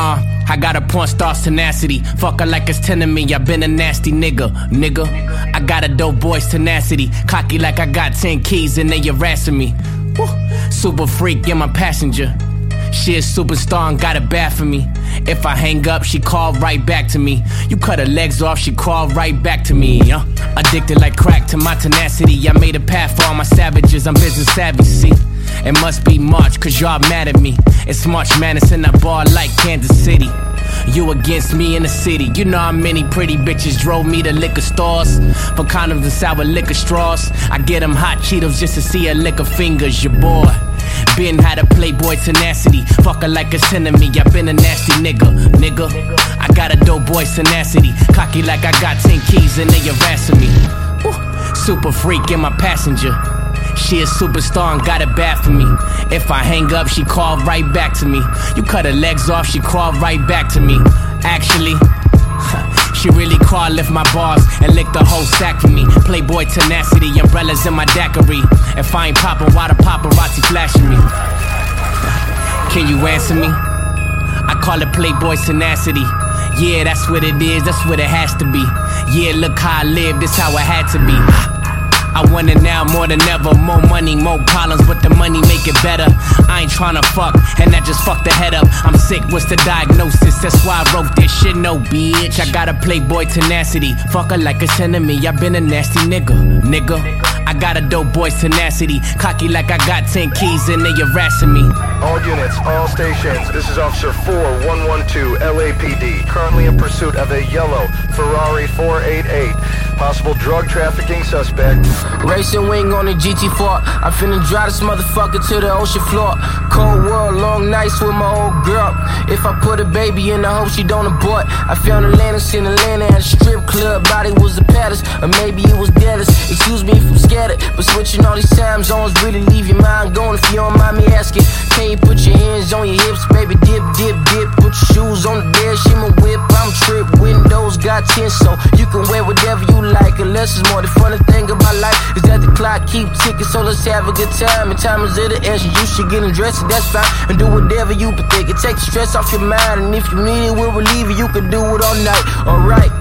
Uh, I got a porn star's tenacity. Fuck her like it's 10 of me. I been a nasty nigga, nigga. I got a dope boy's tenacity. Cocky like I got 10 keys and they harassing me. Woo. Super freak in my passenger. She a superstar and got it bad for me. If I hang up, she call right back to me. You cut her legs off, she crawl right back to me. Uh, addicted like crack to my tenacity. I made a path for all my savages. I'm business savvy, see. It must be March, cause y'all mad at me. It's March Madness in that bar like Kansas City. You against me in the city. You know how many pretty bitches drove me to liquor stores for condoms and sour liquor straws. I get them hot Cheetos just to see her lick her fingers, your boy. Been had a playboy tenacity. Fuck her like a enemy. I been a nasty nigga, nigga. I got a dope boy tenacity. Cocky like I got 10 keys and they harassing me. Woo. Super freak in my passenger. She a superstar and got it bad for me. If I hang up, she call right back to me. You cut her legs off, she crawl right back to me. Actually, she really crawl lift my bars and licked the whole sack for me. Playboy tenacity, umbrellas in my daiquiri. If I ain't poppin', why the paparazzi flashing me? Can you answer me? I call it Playboy tenacity. Yeah, that's what it is, that's what it has to be. Yeah, look how I live, this how it had to be. I want it now more than ever. More money, more problems, but the money make it better. I ain't tryna fuck, and that just fucked the head up. I'm sick, what's the diagnosis? That's why I wrote this shit, no bitch. I got a playboy tenacity. Fuck her like it's enemy. I been a nasty nigga, nigga. I got a dope boy's tenacity. Cocky like I got 10 keys and they harassing me. All units, all stations. This is Officer 4112 LAPD. Currently in pursuit of a yellow Ferrari 488. Possible drug trafficking suspect. Racing wing on the GT4. I finna drive this motherfucker to the ocean floor. Cold world, long nights with my old girl. If I put a baby in, I hope she don't abort. I found Atlantis in Atlanta at a strip club. Body was the palace, or maybe it was Dallas. Excuse me if I'm scattered, but switching all these time zones really leave your mind going. If you don't mind me asking, can you put your hands on your hips, baby? Dip, dip, dip. Put your shoes on the dash, my whip. I'm trip. Windows got you can wear whatever you like. Unless it's more the funny thing about life is that the clock keep ticking. So let's have a good time. And time is at the edge. You should get undressed, and that's fine. And do whatever you think. It take the stress off your mind. And if you need it, we'll relieve it. You can do it all night. Alright.